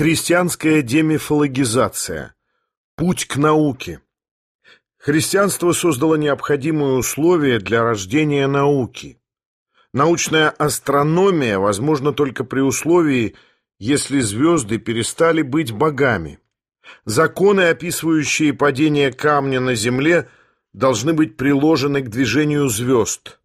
Христианская демифологизация. Путь к науке. Христианство создало необходимые условия для рождения науки. Научная астрономия возможна только при условии, если звезды перестали быть богами. Законы, описывающие падение камня на Земле, должны быть приложены к движению звезд.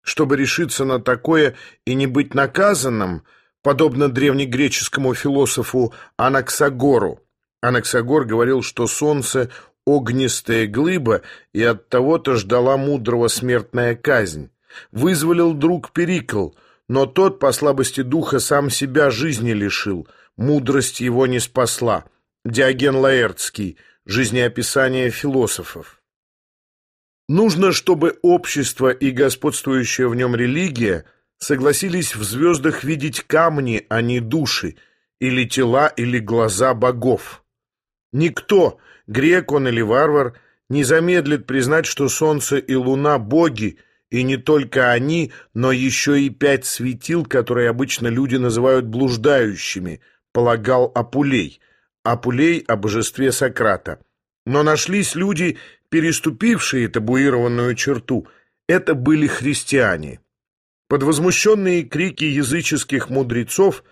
Чтобы решиться на такое и не быть наказанным – подобно древнегреческому философу Анаксагору. Анаксагор говорил, что солнце — огнистая глыба, и от того-то ждала мудрого смертная казнь. Вызволил друг Перикл, но тот по слабости духа сам себя жизни лишил, мудрость его не спасла. Диоген Лаэртский, жизнеописание философов. Нужно, чтобы общество и господствующая в нем религия — согласились в звездах видеть камни, а не души, или тела, или глаза богов. Никто, грек он или варвар, не замедлит признать, что солнце и луна — боги, и не только они, но еще и пять светил, которые обычно люди называют блуждающими, полагал Апулей. Апулей о божестве Сократа. Но нашлись люди, переступившие табуированную черту. Это были христиане. Под возмущенные крики языческих мудрецов,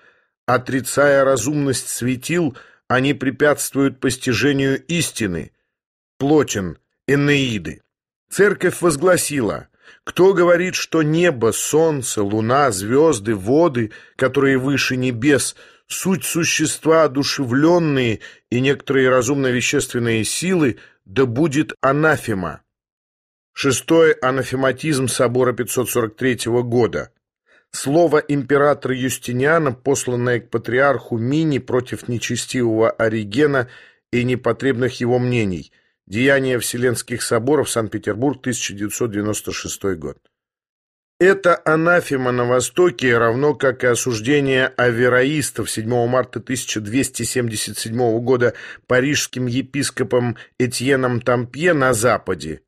отрицая разумность светил, они препятствуют постижению истины. Плотин, Энеиды. Церковь возгласила, кто говорит, что небо, солнце, луна, звезды, воды, которые выше небес, суть существа одушевленные и некоторые разумно-вещественные силы, да будет анафема. Шестой анафематизм собора 543 года. Слово императора Юстиниана, посланное к патриарху Мини против нечестивого Оригена и непотребных его мнений. Деяния Вселенских соборов, Санкт-Петербург, 1996 год. Это анафема на Востоке, равно как и осуждение авероистов 7 марта 1277 года парижским епископом Этьеном Тампье на Западе,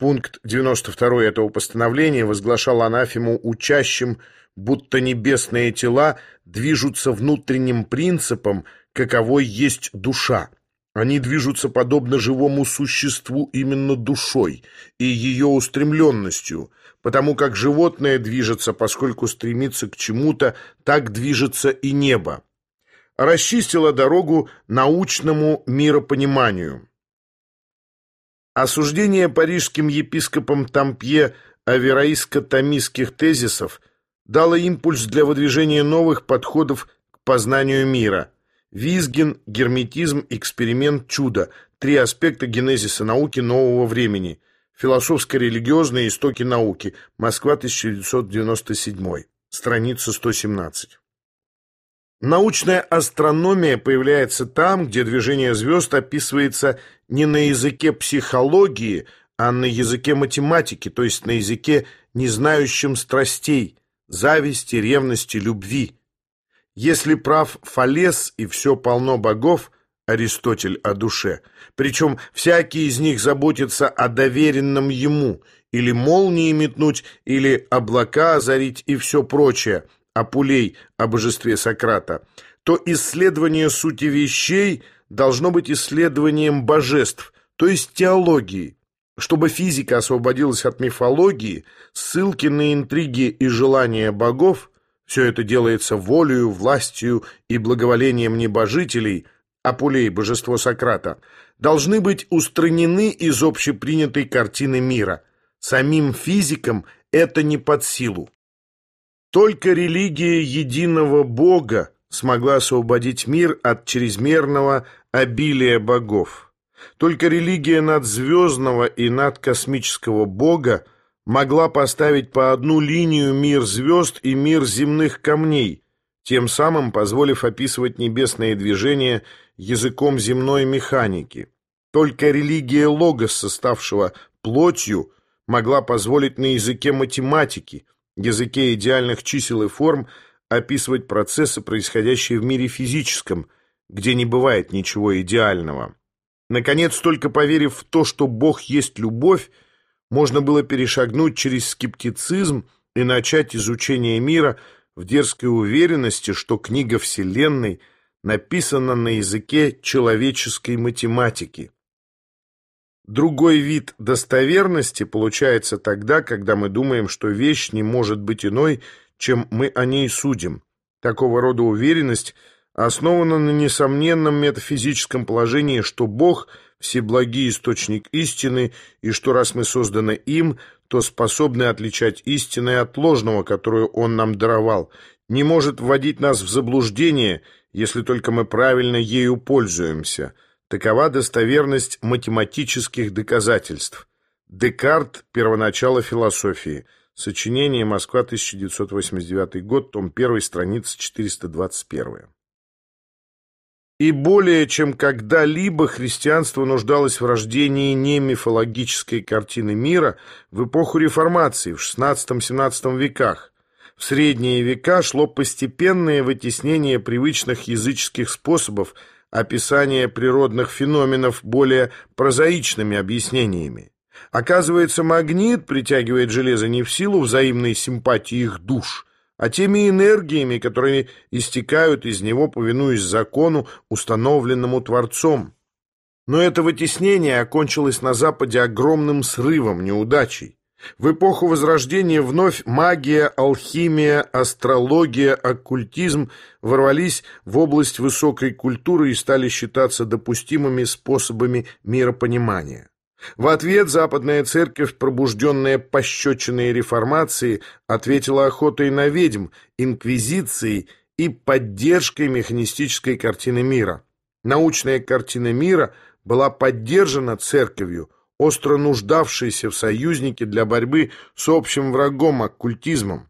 Пункт 92 этого постановления возглашал анафему учащим, будто небесные тела движутся внутренним принципом, каковой есть душа. Они движутся подобно живому существу именно душой и ее устремленностью, потому как животное движется, поскольку стремится к чему-то, так движется и небо. Расчистила дорогу научному миропониманию. Осуждение парижским епископом Тампье авероиско-томистских тезисов дало импульс для выдвижения новых подходов к познанию мира. Визгин, герметизм, эксперимент, чудо – три аспекта генезиса науки нового времени. Философско-религиозные истоки науки. Москва, 1997. Страница 117. Научная астрономия появляется там, где движение звезд описывается не на языке психологии, а на языке математики, то есть на языке, не знающем страстей, зависти, ревности, любви. Если прав Фалес и все полно богов, Аристотель о душе, причем всякий из них заботится о доверенном ему, или молнии метнуть, или облака озарить и все прочее – Апулей о божестве Сократа, то исследование сути вещей должно быть исследованием божеств, то есть теологии. Чтобы физика освободилась от мифологии, ссылки на интриги и желания богов, все это делается волею, властью и благоволением небожителей, Апулей, божество Сократа, должны быть устранены из общепринятой картины мира. Самим физикам это не под силу. Только религия единого Бога смогла освободить мир от чрезмерного обилия богов. Только религия надзвездного и надкосмического Бога могла поставить по одну линию мир звезд и мир земных камней, тем самым позволив описывать небесные движения языком земной механики. Только религия Логоса, ставшего плотью, могла позволить на языке математики – языке идеальных чисел и форм описывать процессы, происходящие в мире физическом, где не бывает ничего идеального. Наконец, только поверив в то, что Бог есть любовь, можно было перешагнуть через скептицизм и начать изучение мира в дерзкой уверенности, что книга Вселенной написано на языке человеческой математики. Другой вид достоверности получается тогда, когда мы думаем, что вещь не может быть иной, чем мы о ней судим. Такого рода уверенность основана на несомненном метафизическом положении, что Бог – всеблагий источник истины, и что раз мы созданы им, то способны отличать истинное от ложного, которую Он нам даровал, не может вводить нас в заблуждение, если только мы правильно ею пользуемся. Такова достоверность математических доказательств. Декарт «Первоначало философии». Сочинение «Москва, 1989 год», том 1, страница 421. И более чем когда-либо христианство нуждалось в рождении не мифологической картины мира в эпоху реформации в XVI-XVII веках. В средние века шло постепенное вытеснение привычных языческих способов описания природных феноменов более прозаичными объяснениями. Оказывается, магнит притягивает железо не в силу взаимной симпатии их душ – а теми энергиями, которые истекают из него, повинуясь закону, установленному Творцом. Но это вытеснение окончилось на Западе огромным срывом, неудачей. В эпоху Возрождения вновь магия, алхимия, астрология, оккультизм ворвались в область высокой культуры и стали считаться допустимыми способами миропонимания. В ответ Западная Церковь, пробужденная пощечиной реформации, ответила охотой на ведьм, инквизицией и поддержкой механистической картины мира. Научная картина мира была поддержана Церковью, остро нуждавшейся в союзнике для борьбы с общим врагом оккультизмом.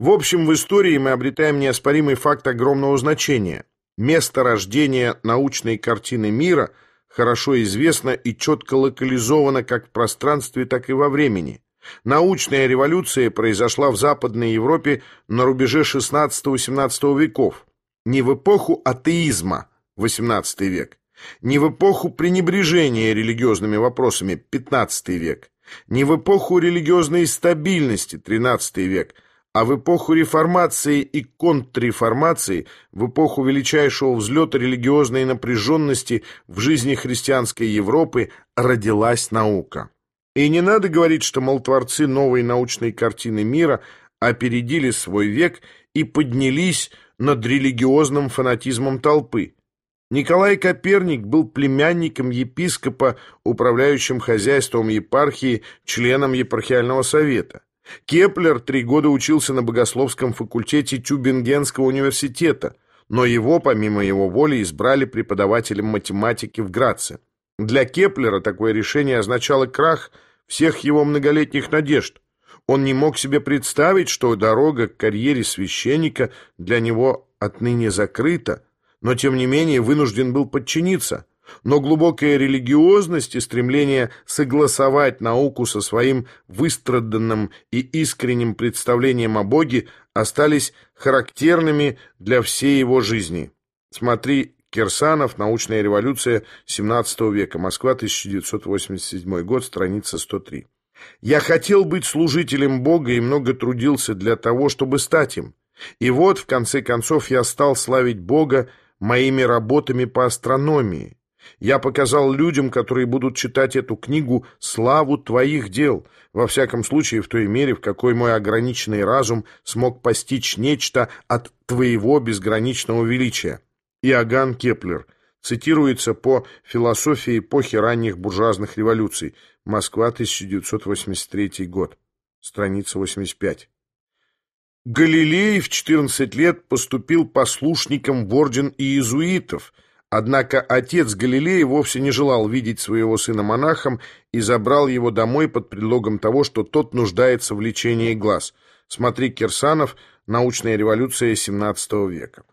В общем, в истории мы обретаем неоспоримый факт огромного значения. Место рождения научной картины мира – хорошо известна и четко локализована как в пространстве, так и во времени. Научная революция произошла в Западной Европе на рубеже XVI-XVII веков, не в эпоху атеизма, XVIII век, не в эпоху пренебрежения религиозными вопросами, XV век, не в эпоху религиозной стабильности, XIII век, а в эпоху реформации и контрреформации, в эпоху величайшего взлета религиозной напряженности в жизни христианской Европы родилась наука. И не надо говорить, что, мол, творцы новой научной картины мира опередили свой век и поднялись над религиозным фанатизмом толпы. Николай Коперник был племянником епископа, управляющим хозяйством епархии, членом епархиального совета. Кеплер три года учился на богословском факультете Тюбингенского университета, но его, помимо его воли, избрали преподавателем математики в Граце. Для Кеплера такое решение означало крах всех его многолетних надежд. Он не мог себе представить, что дорога к карьере священника для него отныне закрыта, но тем не менее вынужден был подчиниться – но глубокая религиозность и стремление согласовать науку со своим выстраданным и искренним представлением о Боге остались характерными для всей его жизни. Смотри Кирсанов «Научная революция XVII века. Москва, 1987 год. Страница 103». «Я хотел быть служителем Бога и много трудился для того, чтобы стать им. И вот, в конце концов, я стал славить Бога моими работами по астрономии. Я показал людям, которые будут читать эту книгу, славу твоих дел, во всяком случае в той мере, в какой мой ограниченный разум смог постичь нечто от твоего безграничного величия. Иоганн Кеплер цитируется по «Философии эпохи ранних буржуазных революций», Москва, 1983 год, страница 85. Галилей в 14 лет поступил послушником в орден иезуитов – Однако отец Галилея вовсе не желал видеть своего сына монахом и забрал его домой под предлогом того, что тот нуждается в лечении глаз. Смотри Кирсанов «Научная революция XVII века».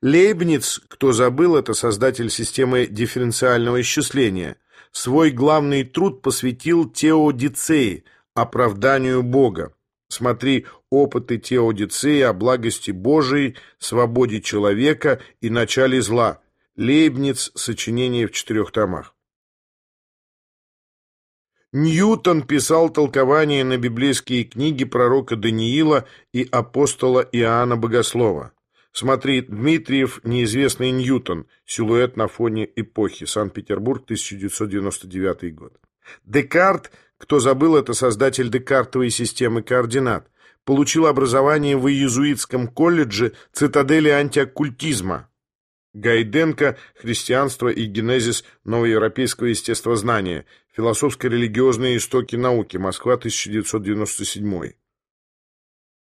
Лейбниц, кто забыл, это создатель системы дифференциального исчисления, свой главный труд посвятил теодицеи, оправданию Бога. Смотри «Опыты теодицеи о благости Божией, свободе человека и начале зла», Лейбниц. Сочинение в четырех томах. Ньютон писал толкование на библейские книги пророка Даниила и апостола Иоанна Богослова. Смотри, Дмитриев, неизвестный Ньютон, силуэт на фоне эпохи, Санкт-Петербург, 1999 год. Декарт, кто забыл, это создатель декартовой системы координат, получил образование в иезуитском колледже цитадели антиоккультизма. Гайденко «Христианство и генезис новоевропейского естествознания. Философско-религиозные истоки науки. Москва, 1997».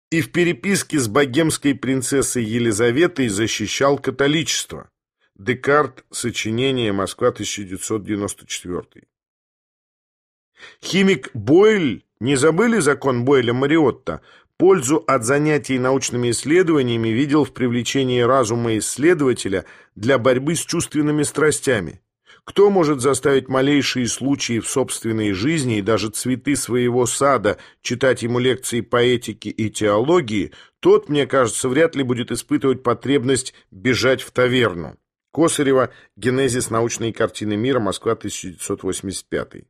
И в переписке с богемской принцессой Елизаветой защищал католичество. Декарт. Сочинение. Москва, 1994. Химик Бойль, не забыли закон Бойля-Мариотта, Пользу от занятий научными исследованиями видел в привлечении разума исследователя для борьбы с чувственными страстями. Кто может заставить малейшие случаи в собственной жизни и даже цветы своего сада читать ему лекции по этике и теологии, тот, мне кажется, вряд ли будет испытывать потребность бежать в таверну. Косарева «Генезис научной картины мира. Москва, 1985».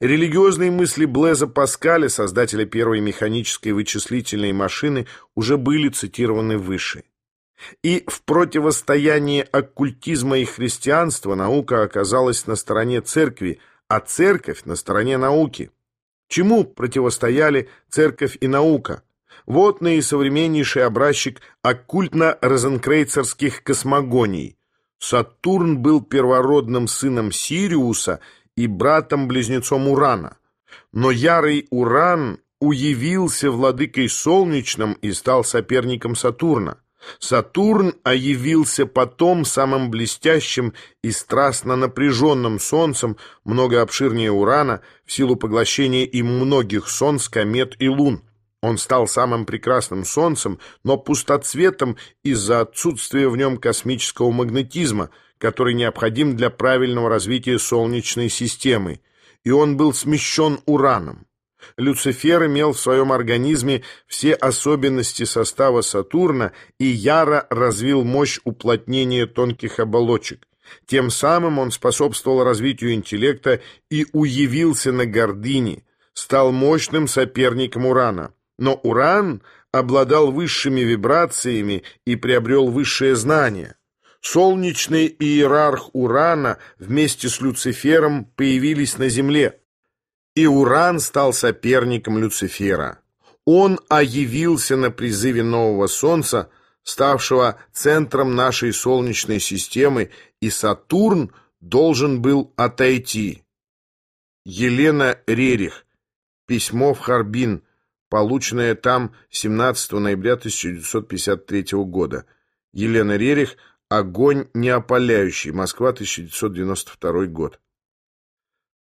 Религиозные мысли Блеза Паскаля, создателя первой механической вычислительной машины, уже были цитированы выше. И в противостоянии оккультизма и христианства наука оказалась на стороне церкви, а церковь на стороне науки. Чему противостояли церковь и наука? Вот наисовременнейший образчик оккультно-розенкрейцерских космогоний. Сатурн был первородным сыном Сириуса – и братом-близнецом Урана. Но ярый Уран уявился владыкой солнечным и стал соперником Сатурна. Сатурн оявился потом самым блестящим и страстно напряженным солнцем, много обширнее Урана, в силу поглощения им многих солнц, комет и лун. Он стал самым прекрасным солнцем, но пустоцветом из-за отсутствия в нем космического магнетизма – который необходим для правильного развития Солнечной системы, и он был смещен ураном. Люцифер имел в своем организме все особенности состава Сатурна и яро развил мощь уплотнения тонких оболочек. Тем самым он способствовал развитию интеллекта и уявился на гордыне, стал мощным соперником Урана. Но Уран обладал высшими вибрациями и приобрел высшее знание. Солнечный иерарх Урана вместе с Люцифером появились на Земле, и Уран стал соперником Люцифера. Он оявился на призыве нового Солнца, ставшего центром нашей Солнечной системы, и Сатурн должен был отойти. Елена Рерих. Письмо в Харбин, полученное там 17 ноября 1953 года. Елена Рерих – Огонь неопаляющий. Москва, 1992 год.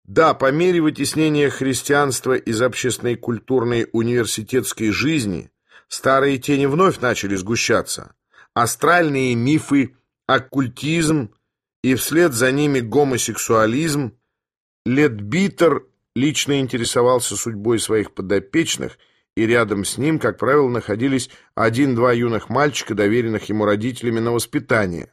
Да, по мере вытеснения христианства из общественной культурной университетской жизни старые тени вновь начали сгущаться. Астральные мифы, оккультизм и вслед за ними гомосексуализм. Ледбитер лично интересовался судьбой своих подопечных – и рядом с ним, как правило, находились один-два юных мальчика, доверенных ему родителями на воспитание.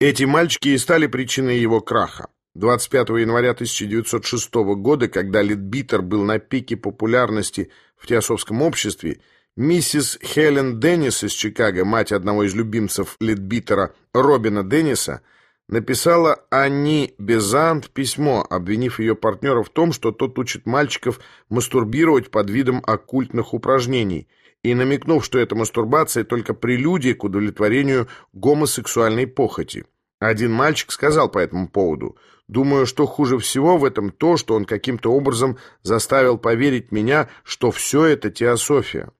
Эти мальчики и стали причиной его краха. 25 января 1906 года, когда Литбитер был на пике популярности в теософском обществе, миссис Хелен Деннис из Чикаго, мать одного из любимцев Литбитера Робина Денниса, написала Анни Безант письмо, обвинив ее партнера в том, что тот учит мальчиков мастурбировать под видом оккультных упражнений и намекнув, что эта мастурбация только прелюдия к удовлетворению гомосексуальной похоти. Один мальчик сказал по этому поводу, «Думаю, что хуже всего в этом то, что он каким-то образом заставил поверить меня, что все это теософия».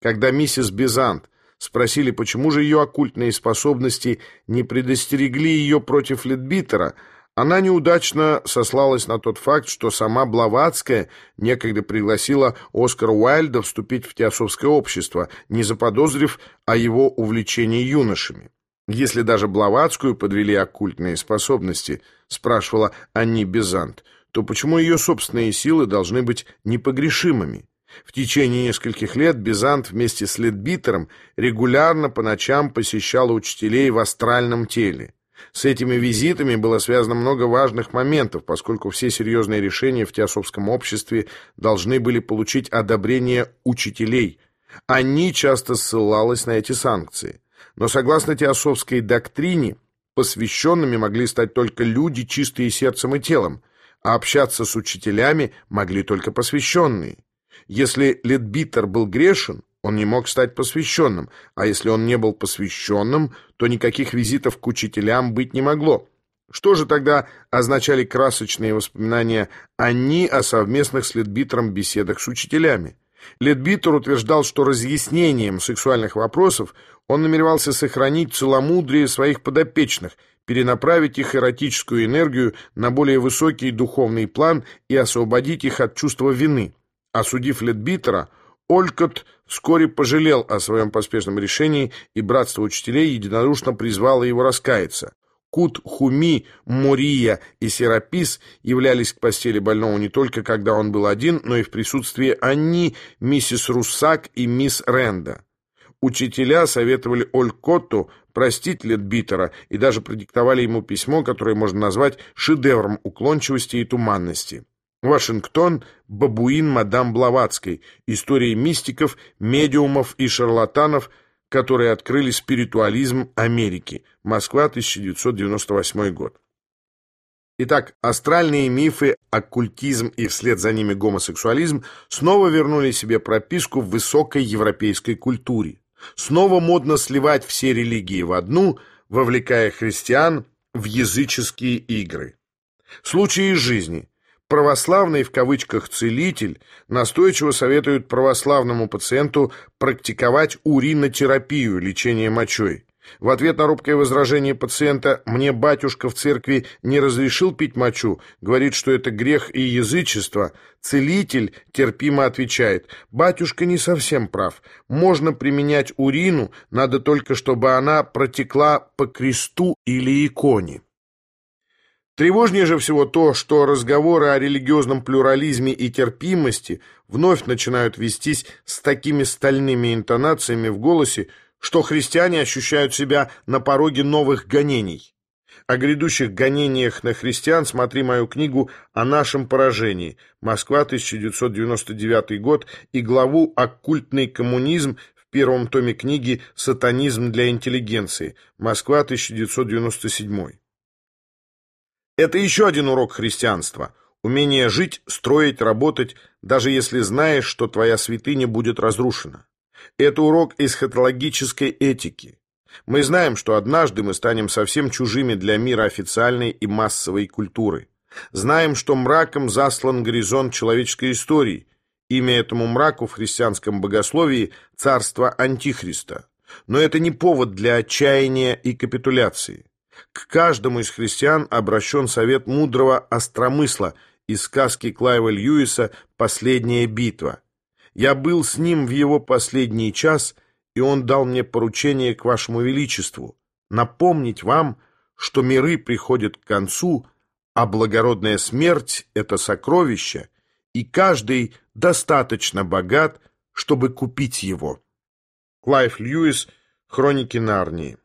Когда миссис Безант Спросили, почему же ее оккультные способности не предостерегли ее против Ледбитера. Она неудачно сослалась на тот факт, что сама Блаватская некогда пригласила Оскара Уайльда вступить в теософское общество, не заподозрив о его увлечении юношами. «Если даже Блаватскую подвели оккультные способности», — спрашивала Анни Безант, «то почему ее собственные силы должны быть непогрешимыми?» В течение нескольких лет Бизант вместе с Ледбитером регулярно по ночам посещал учителей в астральном теле. С этими визитами было связано много важных моментов, поскольку все серьезные решения в теософском обществе должны были получить одобрение учителей. Они часто ссылалась на эти санкции. Но согласно теософской доктрине, посвященными могли стать только люди, чистые сердцем и телом, а общаться с учителями могли только посвященные. Если Ледбитер был грешен, он не мог стать посвященным, а если он не был посвященным, то никаких визитов к учителям быть не могло. Что же тогда означали красочные воспоминания они о совместных с Ледбитером беседах с учителями? Ледбитер утверждал, что разъяснением сексуальных вопросов он намеревался сохранить целомудрие своих подопечных, перенаправить их эротическую энергию на более высокий духовный план и освободить их от чувства вины. Осудив Ледбитера, Олькот вскоре пожалел о своем поспешном решении, и братство учителей единодушно призвало его раскаяться. Кут, Хуми, Мурия и Серапис являлись к постели больного не только когда он был один, но и в присутствии Анни, миссис Руссак и мисс Ренда. Учителя советовали Олькотту простить Ледбитера и даже продиктовали ему письмо, которое можно назвать шедевром уклончивости и туманности. Вашингтон, Бабуин мадам Блаватской. История мистиков, медиумов и шарлатанов – которые открыли спиритуализм Америки. Москва, 1998 год. Итак, астральные мифы, оккультизм и вслед за ними гомосексуализм снова вернули себе прописку в высокой европейской культуре. Снова модно сливать все религии в одну, вовлекая христиан в языческие игры. Случаи из жизни православный в кавычках целитель настойчиво советует православному пациенту практиковать уринотерапию, лечение мочой. В ответ на робкое возражение пациента «мне батюшка в церкви не разрешил пить мочу», говорит, что это грех и язычество, целитель терпимо отвечает «батюшка не совсем прав, можно применять урину, надо только, чтобы она протекла по кресту или иконе». Тревожнее же всего то, что разговоры о религиозном плюрализме и терпимости вновь начинают вестись с такими стальными интонациями в голосе, что христиане ощущают себя на пороге новых гонений. О грядущих гонениях на христиан смотри мою книгу «О нашем поражении. Москва, 1999 год» и главу «Оккультный коммунизм» в первом томе книги «Сатанизм для интеллигенции. Москва, 1997 это еще один урок христианства. Умение жить, строить, работать, даже если знаешь, что твоя святыня будет разрушена. Это урок эсхатологической этики. Мы знаем, что однажды мы станем совсем чужими для мира официальной и массовой культуры. Знаем, что мраком заслан горизонт человеческой истории. Имя этому мраку в христианском богословии – царство Антихриста. Но это не повод для отчаяния и капитуляции. К каждому из христиан обращен совет мудрого остромысла из сказки Клайва Льюиса «Последняя битва». «Я был с ним в его последний час, и он дал мне поручение к вашему величеству напомнить вам, что миры приходят к концу, а благородная смерть — это сокровище, и каждый достаточно богат, чтобы купить его». Клайв Льюис «Хроники Нарнии»